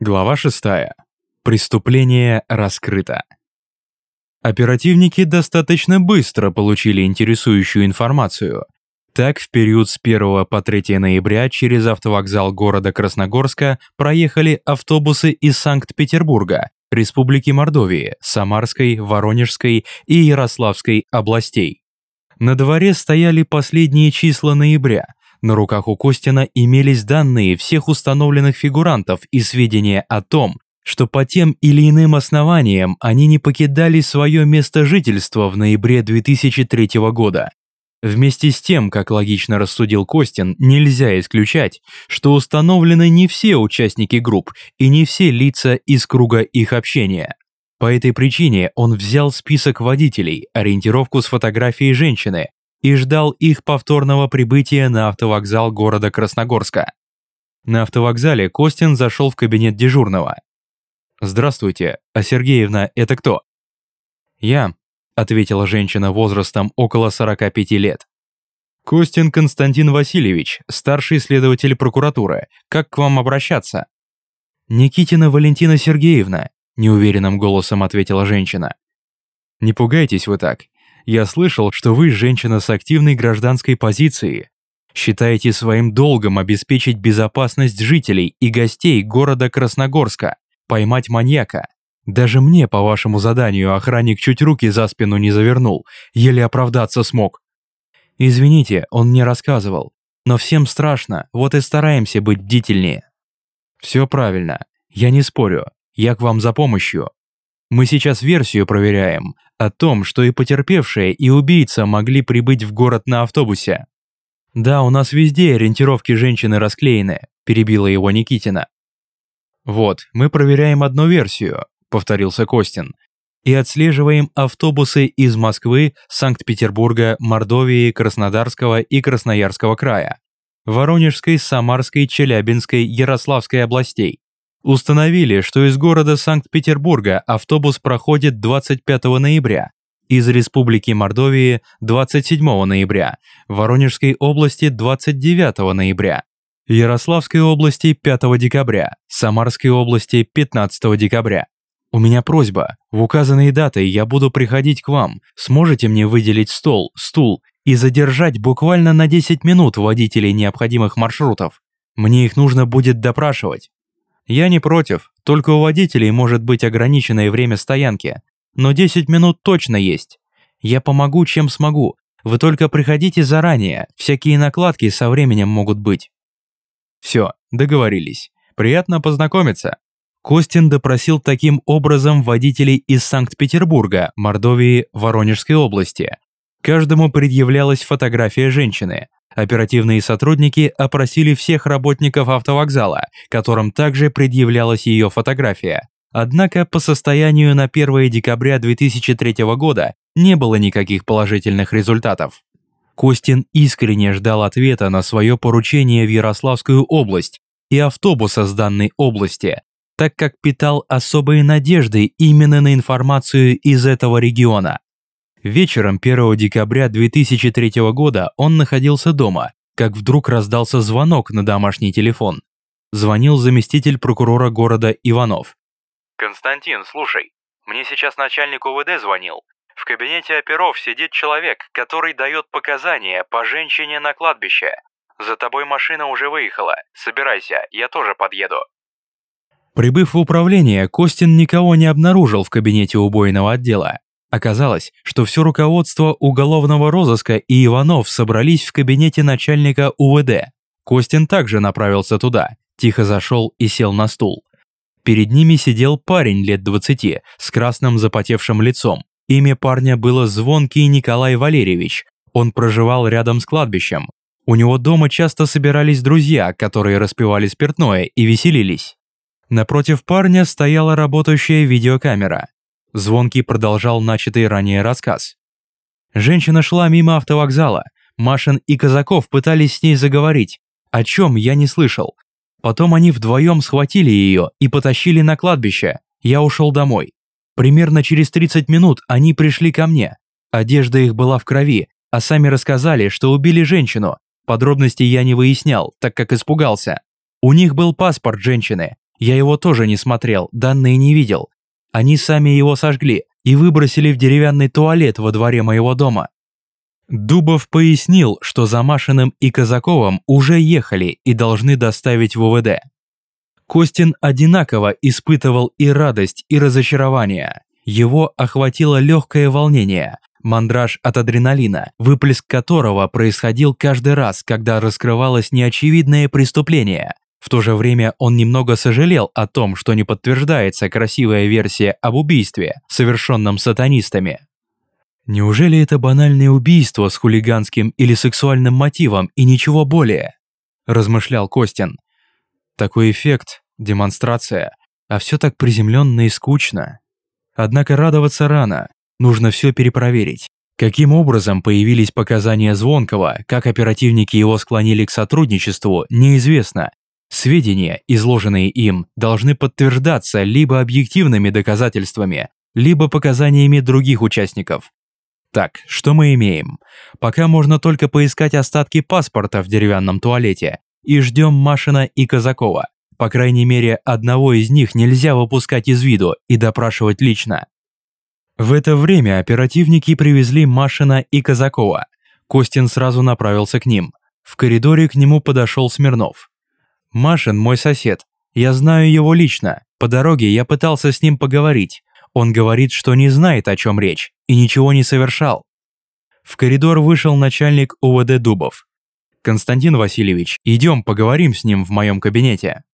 Глава 6. Преступление раскрыто. Оперативники достаточно быстро получили интересующую информацию. Так, в период с 1 по 3 ноября через автовокзал города Красногорска проехали автобусы из Санкт-Петербурга, Республики Мордовии, Самарской, Воронежской и Ярославской областей. На дворе стояли последние числа ноября – на руках у Костина имелись данные всех установленных фигурантов и сведения о том, что по тем или иным основаниям они не покидали свое место жительства в ноябре 2003 года. Вместе с тем, как логично рассудил Костин, нельзя исключать, что установлены не все участники групп и не все лица из круга их общения. По этой причине он взял список водителей, ориентировку с фотографией женщины, и ждал их повторного прибытия на автовокзал города Красногорска. На автовокзале Костин зашел в кабинет дежурного. «Здравствуйте, а Сергеевна это кто?» «Я», – ответила женщина возрастом около 45 лет. «Костин Константин Васильевич, старший следователь прокуратуры. Как к вам обращаться?» «Никитина Валентина Сергеевна», – неуверенным голосом ответила женщина. «Не пугайтесь вы так. Я слышал, что вы женщина с активной гражданской позицией. Считаете своим долгом обеспечить безопасность жителей и гостей города Красногорска, поймать маньяка. Даже мне по вашему заданию охранник чуть руки за спину не завернул, еле оправдаться смог. Извините, он мне рассказывал. Но всем страшно, вот и стараемся быть бдительнее. Все правильно, я не спорю, я к вам за помощью. Мы сейчас версию проверяем, о том, что и потерпевшие, и убийца могли прибыть в город на автобусе. «Да, у нас везде ориентировки женщины расклеены», – перебила его Никитина. «Вот, мы проверяем одну версию», – повторился Костин, «и отслеживаем автобусы из Москвы, Санкт-Петербурга, Мордовии, Краснодарского и Красноярского края, Воронежской, Самарской, Челябинской, Ярославской областей. Установили, что из города Санкт-Петербурга автобус проходит 25 ноября, из Республики Мордовии 27 ноября, Воронежской области 29 ноября, Ярославской области 5 декабря, Самарской области 15 декабря. У меня просьба, в указанные даты я буду приходить к вам, сможете мне выделить стол, стул и задержать буквально на 10 минут водителей необходимых маршрутов. Мне их нужно будет допрашивать. Я не против, только у водителей может быть ограниченное время стоянки, но 10 минут точно есть. Я помогу, чем смогу. Вы только приходите заранее, всякие накладки со временем могут быть. Все, договорились. Приятно познакомиться. Костин допросил таким образом водителей из Санкт-Петербурга, Мордовии, Воронежской области. Каждому предъявлялась фотография женщины, Оперативные сотрудники опросили всех работников автовокзала, которым также предъявлялась ее фотография. Однако по состоянию на 1 декабря 2003 года не было никаких положительных результатов. Костин искренне ждал ответа на свое поручение в Ярославскую область и автобуса с данной области, так как питал особые надежды именно на информацию из этого региона. Вечером 1 декабря 2003 года он находился дома, как вдруг раздался звонок на домашний телефон. Звонил заместитель прокурора города Иванов. «Константин, слушай, мне сейчас начальник УВД звонил. В кабинете оперов сидит человек, который дает показания по женщине на кладбище. За тобой машина уже выехала. Собирайся, я тоже подъеду». Прибыв в управление, Костин никого не обнаружил в кабинете убойного отдела. Оказалось, что все руководство уголовного розыска и Иванов собрались в кабинете начальника УВД. Костин также направился туда, тихо зашел и сел на стул. Перед ними сидел парень лет 20 с красным запотевшим лицом. Имя парня было Звонкий Николай Валерьевич. Он проживал рядом с кладбищем. У него дома часто собирались друзья, которые распивали спиртное и веселились. Напротив парня стояла работающая видеокамера. Звонкий продолжал начатый ранее рассказ. Женщина шла мимо автовокзала. Машин и Казаков пытались с ней заговорить. О чем я не слышал. Потом они вдвоем схватили ее и потащили на кладбище. Я ушел домой. Примерно через 30 минут они пришли ко мне. Одежда их была в крови, а сами рассказали, что убили женщину. Подробностей я не выяснял, так как испугался. У них был паспорт женщины. Я его тоже не смотрел, данные не видел. Они сами его сожгли и выбросили в деревянный туалет во дворе моего дома. Дубов пояснил, что за Машиным и Казаковым уже ехали и должны доставить в УВД. Костин одинаково испытывал и радость, и разочарование. Его охватило легкое волнение, мандраж от адреналина, выплеск которого происходил каждый раз, когда раскрывалось неочевидное преступление. В то же время он немного сожалел о том, что не подтверждается красивая версия об убийстве, совершенном сатанистами. Неужели это банальное убийство с хулиганским или сексуальным мотивом и ничего более? Размышлял Костин. Такой эффект, демонстрация, а все так приземленно и скучно. Однако радоваться рано, нужно все перепроверить. Каким образом появились показания Звонкова, как оперативники его склонили к сотрудничеству, неизвестно. Сведения, изложенные им, должны подтверждаться либо объективными доказательствами, либо показаниями других участников. Так, что мы имеем? Пока можно только поискать остатки паспорта в деревянном туалете и ждем Машина и Казакова. По крайней мере, одного из них нельзя выпускать из виду и допрашивать лично. В это время оперативники привезли Машина и Казакова. Костин сразу направился к ним. В коридоре к нему подошел Смирнов. «Машин мой сосед. Я знаю его лично. По дороге я пытался с ним поговорить. Он говорит, что не знает, о чем речь, и ничего не совершал». В коридор вышел начальник УВД Дубов. «Константин Васильевич, идем поговорим с ним в моем кабинете».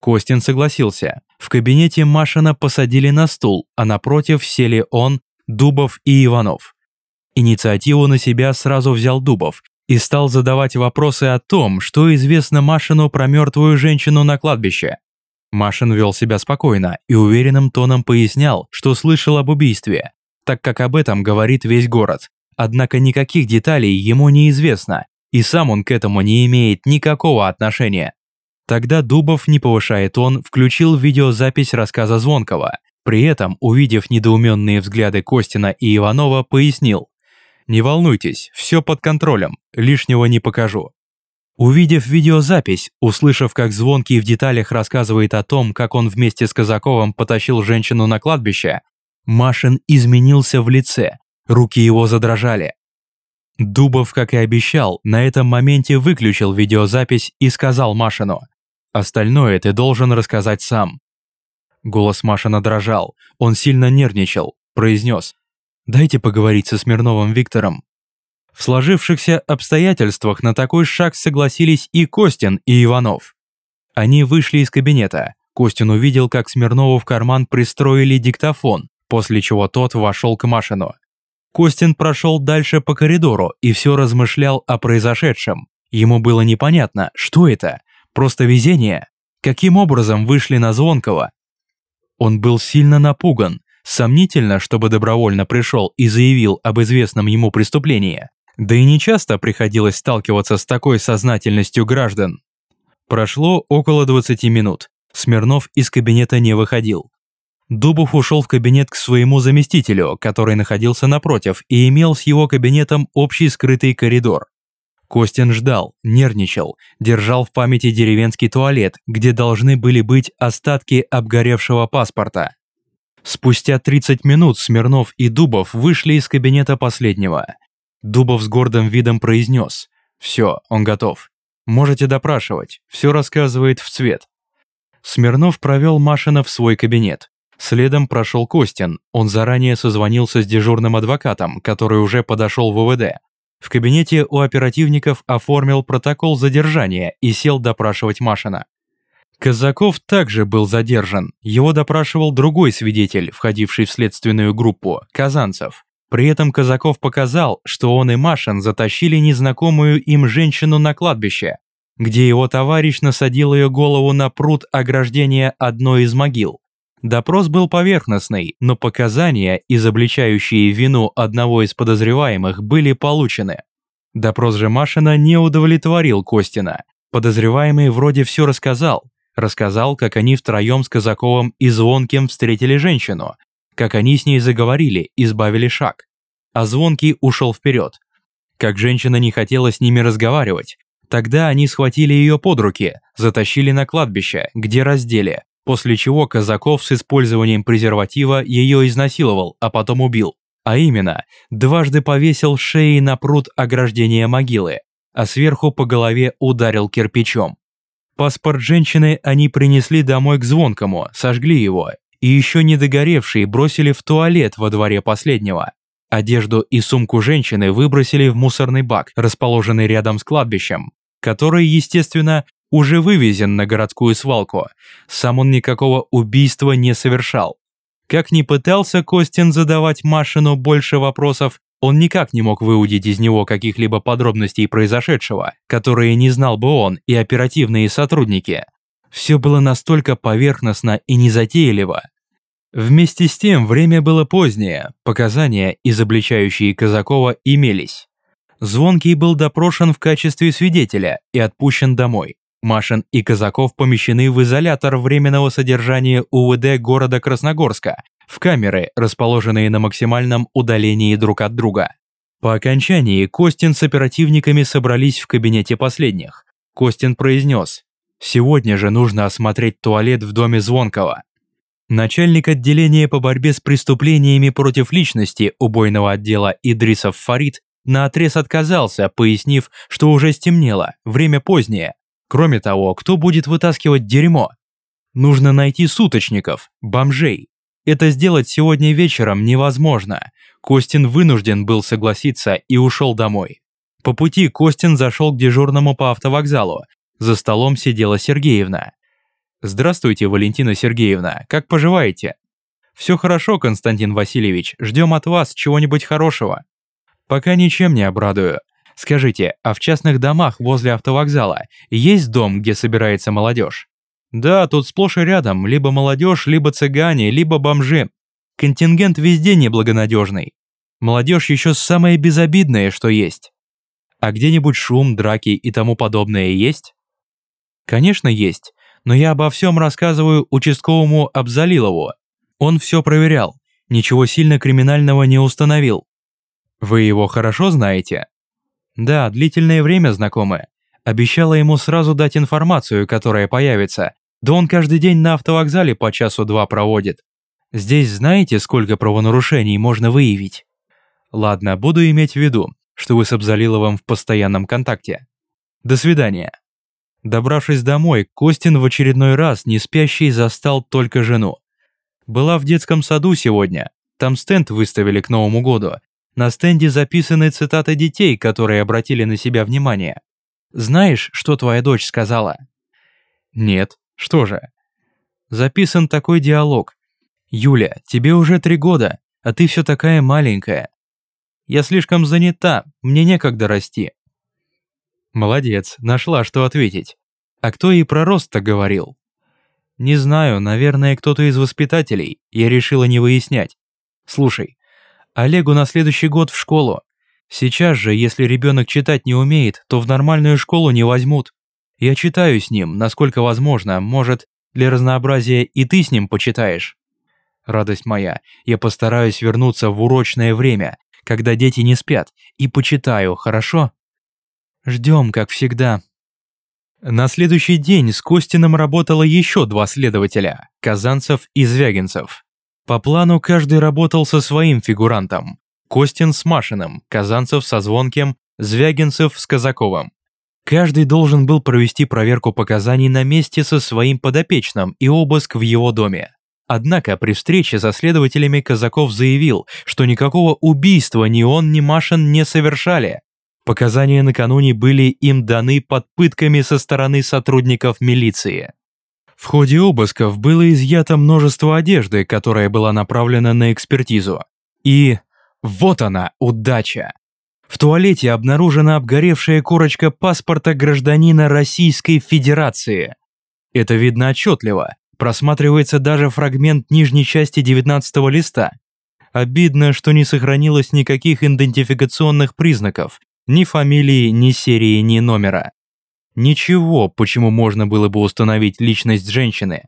Костин согласился. В кабинете Машина посадили на стул, а напротив сели он, Дубов и Иванов. Инициативу на себя сразу взял Дубов и стал задавать вопросы о том, что известно Машину про мертвую женщину на кладбище. Машин вел себя спокойно и уверенным тоном пояснял, что слышал об убийстве, так как об этом говорит весь город. Однако никаких деталей ему неизвестно, и сам он к этому не имеет никакого отношения. Тогда Дубов, не повышая тон, включил видеозапись рассказа Звонкова. При этом, увидев недоуменные взгляды Костина и Иванова, пояснил. «Не волнуйтесь, все под контролем, лишнего не покажу». Увидев видеозапись, услышав, как Звонкий в деталях рассказывает о том, как он вместе с Казаковым потащил женщину на кладбище, Машин изменился в лице, руки его задрожали. Дубов, как и обещал, на этом моменте выключил видеозапись и сказал Машину Остальное ты должен рассказать сам». Голос Машина дрожал, он сильно нервничал, произнес «Дайте поговорить со Смирновым Виктором». В сложившихся обстоятельствах на такой шаг согласились и Костин, и Иванов. Они вышли из кабинета. Костин увидел, как Смирнову в карман пристроили диктофон, после чего тот вошел к Машину. Костин прошел дальше по коридору и все размышлял о произошедшем. Ему было непонятно, что это, Просто везение. Каким образом вышли на Звонкого? Он был сильно напуган. Сомнительно, чтобы добровольно пришел и заявил об известном ему преступлении. Да и нечасто приходилось сталкиваться с такой сознательностью граждан. Прошло около 20 минут. Смирнов из кабинета не выходил. Дубов ушел в кабинет к своему заместителю, который находился напротив и имел с его кабинетом общий скрытый коридор. Костин ждал, нервничал, держал в памяти деревенский туалет, где должны были быть остатки обгоревшего паспорта. Спустя 30 минут Смирнов и Дубов вышли из кабинета последнего. Дубов с гордым видом произнес «Все, он готов. Можете допрашивать, все рассказывает в цвет». Смирнов провел Машина в свой кабинет. Следом прошел Костин, он заранее созвонился с дежурным адвокатом, который уже подошел в УВД. В кабинете у оперативников оформил протокол задержания и сел допрашивать Машина. Казаков также был задержан. Его допрашивал другой свидетель, входивший в следственную группу, Казанцев. При этом Казаков показал, что он и Машин затащили незнакомую им женщину на кладбище, где его товарищ насадил ее голову на пруд ограждения одной из могил. Допрос был поверхностный, но показания, изобличающие вину одного из подозреваемых, были получены. Допрос же Машина не удовлетворил Костина. Подозреваемый вроде все рассказал. Рассказал, как они втроем с Казаковым и Звонким встретили женщину, как они с ней заговорили, избавили шаг. А Звонкий ушел вперед. Как женщина не хотела с ними разговаривать, Тогда они схватили ее под руки, затащили на кладбище, где раздели, после чего Казаков с использованием презерватива ее изнасиловал, а потом убил. А именно, дважды повесил шеи на пруд ограждения могилы, а сверху по голове ударил кирпичом. Паспорт женщины они принесли домой к Звонкому, сожгли его, и еще не догоревшие бросили в туалет во дворе последнего. Одежду и сумку женщины выбросили в мусорный бак, расположенный рядом с кладбищем который, естественно, уже вывезен на городскую свалку. Сам он никакого убийства не совершал. Как ни пытался Костин задавать Машину больше вопросов, он никак не мог выудить из него каких-либо подробностей произошедшего, которые не знал бы он и оперативные сотрудники. Все было настолько поверхностно и незатейливо. Вместе с тем время было позднее, показания, изобличающие Казакова, имелись. Звонкий был допрошен в качестве свидетеля и отпущен домой. Машин и Казаков помещены в изолятор временного содержания УВД города Красногорска, в камеры, расположенные на максимальном удалении друг от друга. По окончании Костин с оперативниками собрались в кабинете последних. Костин произнес, «Сегодня же нужно осмотреть туалет в доме Звонкого». Начальник отделения по борьбе с преступлениями против личности убойного отдела Идрисов Фарид наотрез отказался, пояснив, что уже стемнело, время позднее. Кроме того, кто будет вытаскивать дерьмо? Нужно найти суточников, бомжей. Это сделать сегодня вечером невозможно. Костин вынужден был согласиться и ушел домой. По пути Костин зашел к дежурному по автовокзалу. За столом сидела Сергеевна. «Здравствуйте, Валентина Сергеевна, как поживаете?» «Все хорошо, Константин Васильевич, ждем от вас чего-нибудь хорошего». Пока ничем не обрадую. Скажите, а в частных домах возле автовокзала есть дом, где собирается молодежь? Да, тут сплошь и рядом либо молодежь, либо цыгане, либо бомжи. Контингент везде неблагонадежный. Молодежь еще самое безобидное, что есть. А где-нибудь шум, драки и тому подобное есть? Конечно, есть, но я обо всем рассказываю участковому Абзалилову. Он все проверял, ничего сильно криминального не установил. Вы его хорошо знаете? Да, длительное время знакомы. Обещала ему сразу дать информацию, которая появится. Да он каждый день на автовокзале по часу-два проводит. Здесь знаете, сколько правонарушений можно выявить? Ладно, буду иметь в виду, что вы с Абзалиловым в постоянном контакте. До свидания. Добравшись домой, Костин в очередной раз не спящий застал только жену. Была в детском саду сегодня. Там стенд выставили к Новому году, на стенде записаны цитаты детей, которые обратили на себя внимание. Знаешь, что твоя дочь сказала? Нет. Что же? Записан такой диалог. Юля, тебе уже три года, а ты все такая маленькая. Я слишком занята, мне некогда расти. Молодец, нашла, что ответить. А кто ей про рост-то говорил? Не знаю, наверное, кто-то из воспитателей. Я решила не выяснять. Слушай, Олегу на следующий год в школу. Сейчас же, если ребенок читать не умеет, то в нормальную школу не возьмут. Я читаю с ним, насколько возможно, может, для разнообразия и ты с ним почитаешь. Радость моя, я постараюсь вернуться в урочное время, когда дети не спят, и почитаю, хорошо? Ждем, как всегда. На следующий день с Костиным работало еще два следователя – Казанцев и Звягинцев. По плану каждый работал со своим фигурантом. Костин с Машиным, Казанцев со Звонким, Звягинцев с Казаковым. Каждый должен был провести проверку показаний на месте со своим подопечным и обыск в его доме. Однако при встрече со следователями Казаков заявил, что никакого убийства ни он, ни Машин не совершали. Показания накануне были им даны под пытками со стороны сотрудников милиции. В ходе обысков было изъято множество одежды, которая была направлена на экспертизу. И вот она, удача! В туалете обнаружена обгоревшая корочка паспорта гражданина Российской Федерации. Это видно отчетливо, просматривается даже фрагмент нижней части 19 листа. Обидно, что не сохранилось никаких идентификационных признаков, ни фамилии, ни серии, ни номера. Ничего, почему можно было бы установить личность женщины.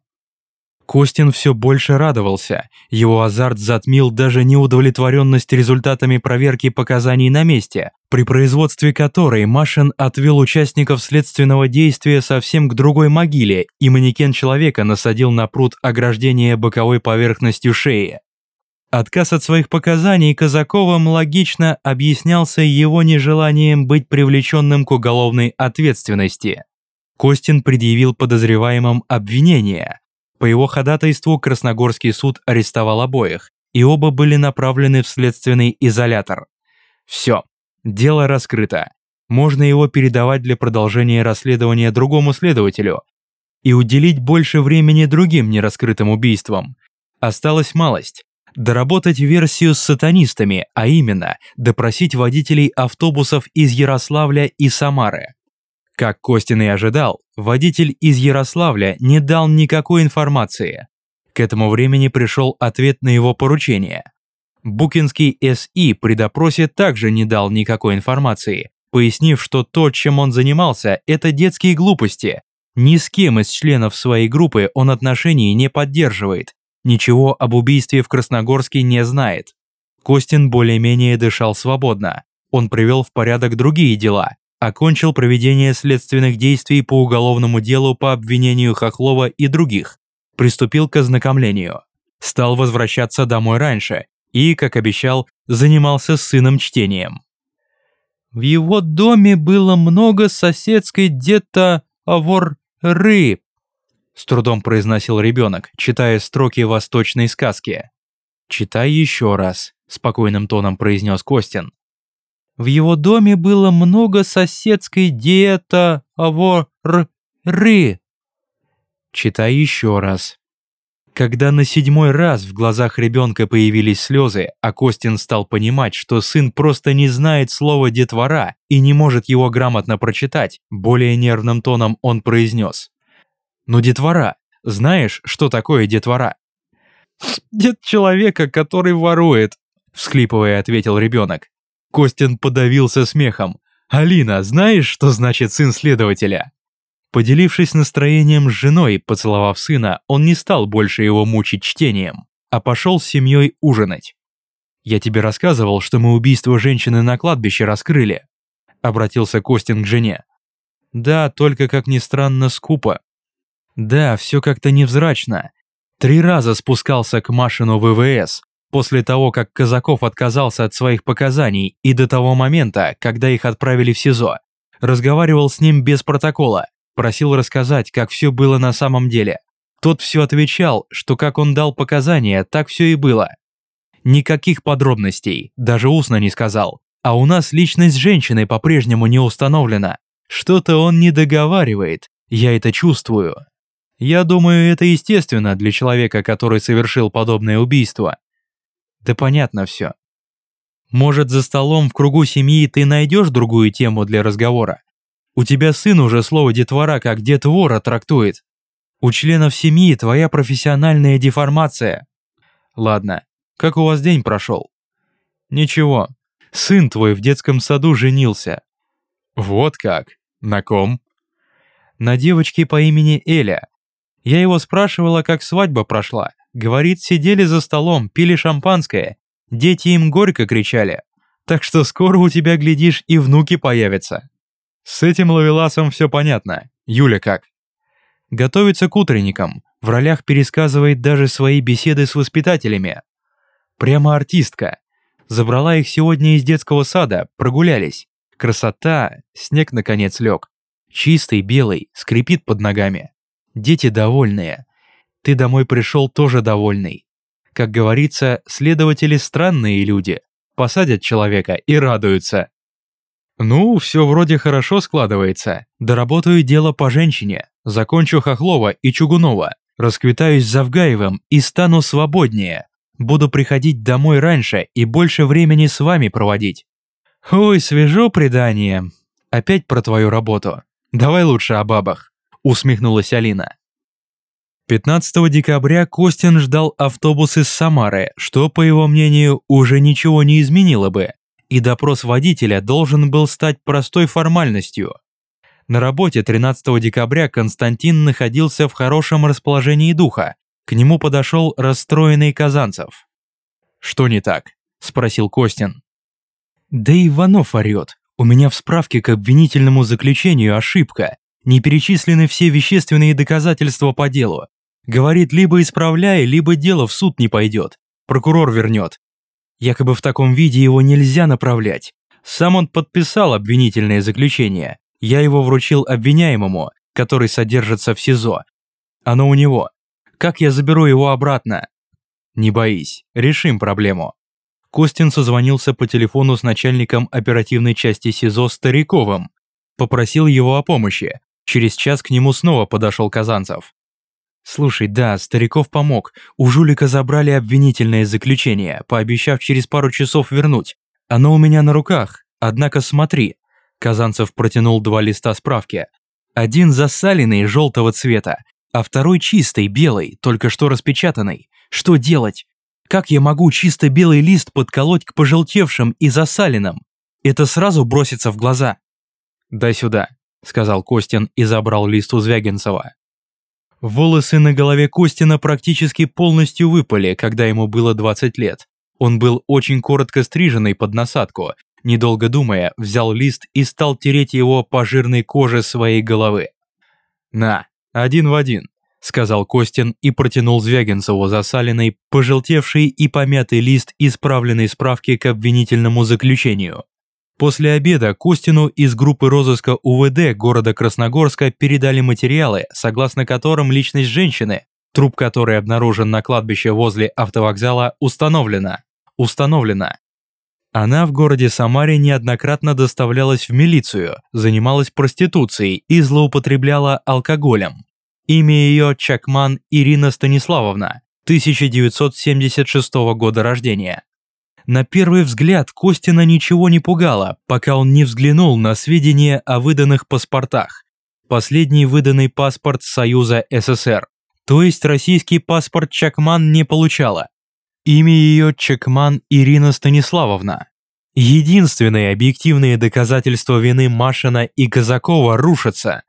Костин все больше радовался. Его азарт затмил даже неудовлетворенность результатами проверки показаний на месте, при производстве которой Машин отвел участников следственного действия совсем к другой могиле, и манекен человека насадил на пруд ограждения боковой поверхностью шеи. Отказ от своих показаний Казаковым логично объяснялся его нежеланием быть привлеченным к уголовной ответственности. Костин предъявил подозреваемым обвинение – по его ходатайству Красногорский суд арестовал обоих, и оба были направлены в следственный изолятор. Все, дело раскрыто. Можно его передавать для продолжения расследования другому следователю и уделить больше времени другим нераскрытым убийствам. Осталась малость. Доработать версию с сатанистами, а именно, допросить водителей автобусов из Ярославля и Самары. Как Костин и ожидал, водитель из Ярославля не дал никакой информации. К этому времени пришел ответ на его поручение. Букинский СИ при допросе также не дал никакой информации, пояснив, что то, чем он занимался, это детские глупости. Ни с кем из членов своей группы он отношений не поддерживает, ничего об убийстве в Красногорске не знает. Костин более-менее дышал свободно. Он привел в порядок другие дела, окончил проведение следственных действий по уголовному делу по обвинению Хохлова и других, приступил к ознакомлению, стал возвращаться домой раньше и, как обещал, занимался с сыном чтением. В его доме было много соседской где-то авор-ры, с трудом произносил ребенок, читая строки восточной сказки. «Читай еще раз», – спокойным тоном произнес Костин. В его доме было много соседской диета авор-ры. Читай еще раз. Когда на седьмой раз в глазах ребенка появились слезы, а Костин стал понимать, что сын просто не знает слова «детвора» и не может его грамотно прочитать, более нервным тоном он произнес. «Ну, детвора, знаешь, что такое детвора?» «Дед человека, который ворует», – всхлипывая ответил ребенок. Костин подавился смехом. «Алина, знаешь, что значит сын следователя?» Поделившись настроением с женой, поцеловав сына, он не стал больше его мучить чтением, а пошел с семьей ужинать. «Я тебе рассказывал, что мы убийство женщины на кладбище раскрыли», обратился Костин к жене. «Да, только, как ни странно, скупо». «Да, все как-то невзрачно. Три раза спускался к Машину ВВС, После того, как Казаков отказался от своих показаний и до того момента, когда их отправили в СИЗО, разговаривал с ним без протокола, просил рассказать, как все было на самом деле. Тот все отвечал, что как он дал показания, так все и было. Никаких подробностей, даже устно не сказал. А у нас личность женщины по-прежнему не установлена. Что-то он не договаривает, я это чувствую. Я думаю, это естественно для человека, который совершил подобное убийство. Да понятно все. Может, за столом в кругу семьи ты найдешь другую тему для разговора? У тебя сын уже слово «детвора» как «дед вора» трактует. У членов семьи твоя профессиональная деформация. Ладно, как у вас день прошел? Ничего, сын твой в детском саду женился. Вот как? На ком? На девочке по имени Эля. Я его спрашивала, как свадьба прошла. Говорит, сидели за столом, пили шампанское. Дети им горько кричали. Так что скоро у тебя, глядишь, и внуки появятся. С этим ловеласом все понятно. Юля как? Готовится к утренникам. В ролях пересказывает даже свои беседы с воспитателями. Прямо артистка. Забрала их сегодня из детского сада, прогулялись. Красота, снег наконец лег. Чистый, белый, скрипит под ногами. Дети довольные. Ты домой пришел тоже довольный. Как говорится, следователи странные люди. Посадят человека и радуются. Ну, все вроде хорошо складывается. Доработаю дело по женщине. Закончу Хохлова и Чугунова. Расквитаюсь с Завгаевым и стану свободнее. Буду приходить домой раньше и больше времени с вами проводить. Ой, свежо предание. Опять про твою работу. Давай лучше о бабах. Усмехнулась Алина. 15 декабря Костин ждал автобус из Самары, что, по его мнению, уже ничего не изменило бы, и допрос водителя должен был стать простой формальностью. На работе 13 декабря Константин находился в хорошем расположении духа, К нему подошел расстроенный Казанцев. «Что не так?» – спросил Костин. «Да Иванов орёт. У меня в справке к обвинительному заключению ошибка. Не перечислены все вещественные доказательства по делу. Говорит, либо исправляй, либо дело в суд не пойдет. Прокурор вернет. Якобы в таком виде его нельзя направлять. Сам он подписал обвинительное заключение. Я его вручил обвиняемому, который содержится в СИЗО. Оно у него. Как я заберу его обратно? Не боись, решим проблему. Костин созвонился по телефону с начальником оперативной части СИЗО Стариковым. Попросил его о помощи. Через час к нему снова подошел Казанцев. «Слушай, да, Стариков помог. У жулика забрали обвинительное заключение, пообещав через пару часов вернуть. Оно у меня на руках, однако смотри». Казанцев протянул два листа справки. Один засаленный, желтого цвета, а второй чистый, белый, только что распечатанный. Что делать? Как я могу чисто белый лист подколоть к пожелтевшим и засаленным? Это сразу бросится в глаза. «Дай сюда», – сказал Костин и забрал лист у Звягинцева. Волосы на голове Костина практически полностью выпали, когда ему было 20 лет. Он был очень коротко стриженный под насадку, недолго думая, взял лист и стал тереть его по жирной коже своей головы. «На, один в один», – сказал Костин и протянул Звягинцеву засаленный, пожелтевший и помятый лист исправленной справки к обвинительному заключению. После обеда Костину из группы розыска УВД города Красногорска передали материалы, согласно которым личность женщины, труп которой обнаружен на кладбище возле автовокзала, установлена. Установлена. Она в городе Самаре неоднократно доставлялась в милицию, занималась проституцией и злоупотребляла алкоголем. Имя ее Чакман Ирина Станиславовна, 1976 года рождения. На первый взгляд Костина ничего не пугало, пока он не взглянул на сведения о выданных паспортах. Последний выданный паспорт Союза СССР, то есть российский паспорт Чакман не получала. Имя ее Чекман Ирина Станиславовна. Единственные объективные доказательства вины Машина и Казакова рушатся.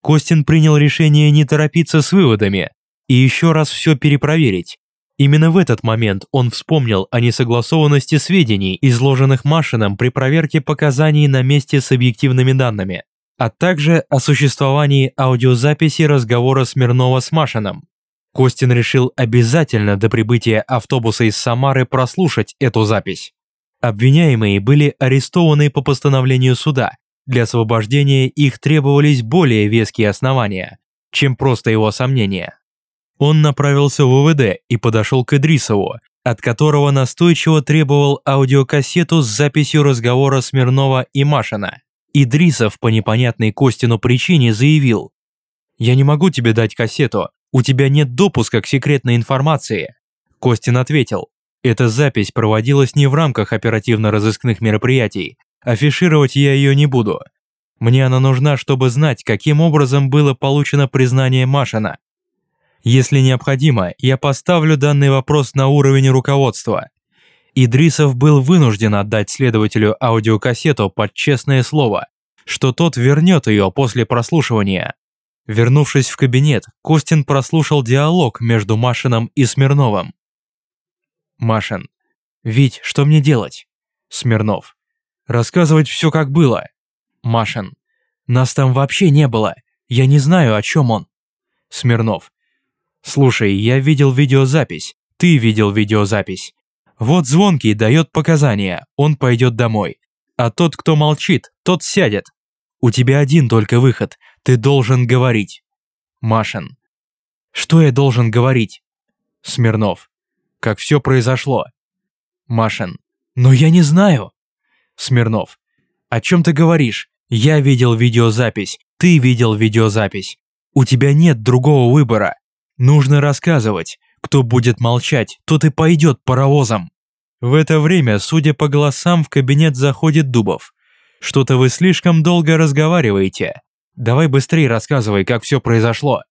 Костин принял решение не торопиться с выводами и еще раз все перепроверить. Именно в этот момент он вспомнил о несогласованности сведений, изложенных Машином при проверке показаний на месте с объективными данными, а также о существовании аудиозаписи разговора Смирнова с Машином. Костин решил обязательно до прибытия автобуса из Самары прослушать эту запись. Обвиняемые были арестованы по постановлению суда. Для освобождения их требовались более веские основания, чем просто его сомнения. Он направился в УВД и подошел к Идрисову, от которого настойчиво требовал аудиокассету с записью разговора Смирнова и Машина. Идрисов по непонятной Костину причине заявил «Я не могу тебе дать кассету, у тебя нет допуска к секретной информации. Костин ответил, эта запись проводилась не в рамках оперативно-розыскных мероприятий, афишировать я ее не буду. Мне она нужна, чтобы знать, каким образом было получено признание Машина. Если необходимо, я поставлю данный вопрос на уровень руководства. Идрисов был вынужден отдать следователю аудиокассету под честное слово, что тот вернет ее после прослушивания. Вернувшись в кабинет, Костин прослушал диалог между Машином и Смирновым. Машин. «Вить, что мне делать?» Смирнов. «Рассказывать все как было». Машин. «Нас там вообще не было. Я не знаю, о чем он». Смирнов. «Слушай, я видел видеозапись. Ты видел видеозапись. Вот Звонкий дает показания, он пойдет домой. А тот, кто молчит, тот сядет. У тебя один только выход ты должен говорить. Машин. Что я должен говорить? Смирнов. Как все произошло. Машин. Но я не знаю. Смирнов. О чем ты говоришь? Я видел видеозапись. Ты видел видеозапись. У тебя нет другого выбора. Нужно рассказывать. Кто будет молчать, тот и пойдет паровозом. В это время, судя по голосам, в кабинет заходит Дубов. Что-то вы слишком долго разговариваете. Давай быстрее рассказывай, как все произошло».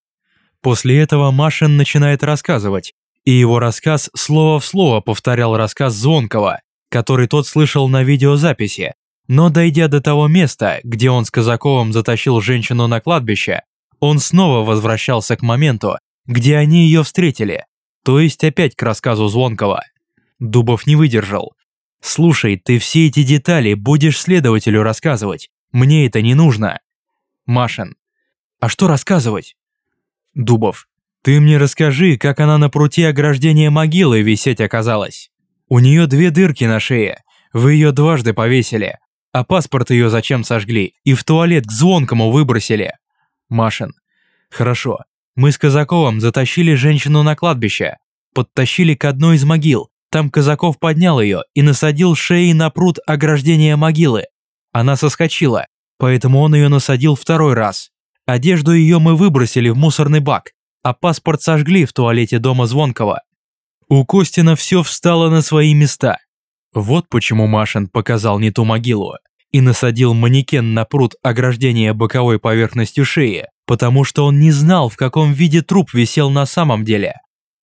После этого Машин начинает рассказывать, и его рассказ слово в слово повторял рассказ Звонкова, который тот слышал на видеозаписи. Но дойдя до того места, где он с Казаковым затащил женщину на кладбище, он снова возвращался к моменту, где они ее встретили, то есть опять к рассказу Звонкого. Дубов не выдержал. «Слушай, ты все эти детали будешь следователю рассказывать. Мне это не нужно». Машин. «А что рассказывать?» Дубов. «Ты мне расскажи, как она на пруте ограждения могилы висеть оказалась. У нее две дырки на шее, вы ее дважды повесили, а паспорт ее зачем сожгли и в туалет к звонкому выбросили?» Машин. «Хорошо, мы с Казаковым затащили женщину на кладбище, подтащили к одной из могил, там Казаков поднял ее и насадил шеей на пруд ограждения могилы. Она соскочила, поэтому он ее насадил второй раз. Одежду ее мы выбросили в мусорный бак, а паспорт сожгли в туалете дома Звонкого. У Костина все встало на свои места. Вот почему Машин показал не ту могилу и насадил манекен на пруд ограждения боковой поверхностью шеи, потому что он не знал, в каком виде труп висел на самом деле.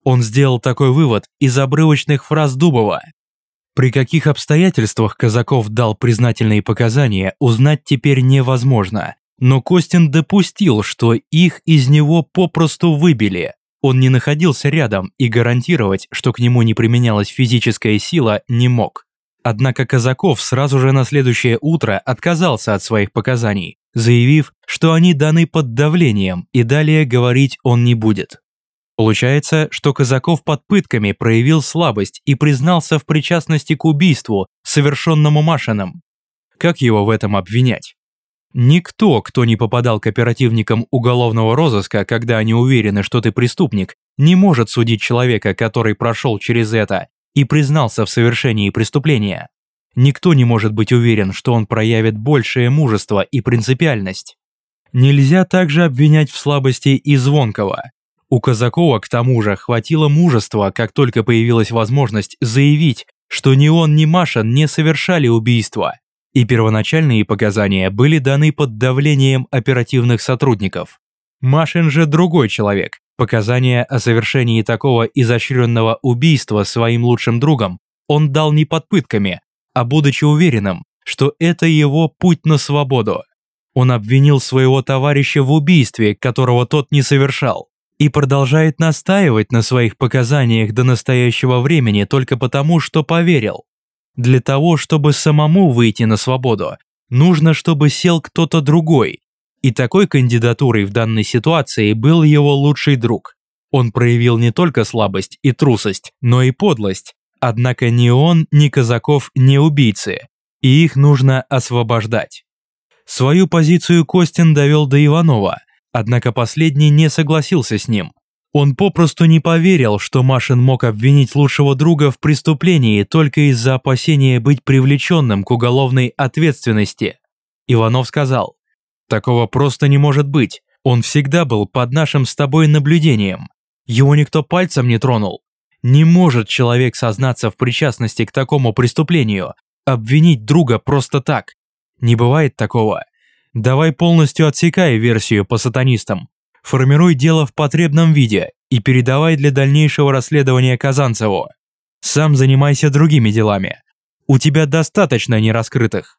Он сделал такой вывод из обрывочных фраз Дубова. При каких обстоятельствах Казаков дал признательные показания, узнать теперь невозможно. Но Костин допустил, что их из него попросту выбили. Он не находился рядом и гарантировать, что к нему не применялась физическая сила, не мог. Однако Казаков сразу же на следующее утро отказался от своих показаний, заявив, что они даны под давлением и далее говорить он не будет. Получается, что Казаков под пытками проявил слабость и признался в причастности к убийству, совершенному Машином. Как его в этом обвинять? Никто, кто не попадал к оперативникам уголовного розыска, когда они уверены, что ты преступник, не может судить человека, который прошел через это и признался в совершении преступления. Никто не может быть уверен, что он проявит большее мужество и принципиальность. Нельзя также обвинять в слабости и Звонкого. У Казакова, к тому же, хватило мужества, как только появилась возможность заявить, что ни он, ни Маша не совершали убийства, и первоначальные показания были даны под давлением оперативных сотрудников. Машин же другой человек. Показания о совершении такого изощренного убийства своим лучшим другом он дал не под пытками, а будучи уверенным, что это его путь на свободу. Он обвинил своего товарища в убийстве, которого тот не совершал и продолжает настаивать на своих показаниях до настоящего времени только потому, что поверил. Для того, чтобы самому выйти на свободу, нужно, чтобы сел кто-то другой. И такой кандидатурой в данной ситуации был его лучший друг. Он проявил не только слабость и трусость, но и подлость. Однако ни он, ни Казаков не убийцы, и их нужно освобождать. Свою позицию Костин довел до Иванова – Однако последний не согласился с ним. Он попросту не поверил, что Машин мог обвинить лучшего друга в преступлении только из-за опасения быть привлеченным к уголовной ответственности. Иванов сказал, «Такого просто не может быть. Он всегда был под нашим с тобой наблюдением. Его никто пальцем не тронул. Не может человек сознаться в причастности к такому преступлению, обвинить друга просто так. Не бывает такого. Давай полностью отсекай версию по сатанистам. Формируй дело в потребном виде и передавай для дальнейшего расследования Казанцеву. Сам занимайся другими делами. У тебя достаточно нераскрытых.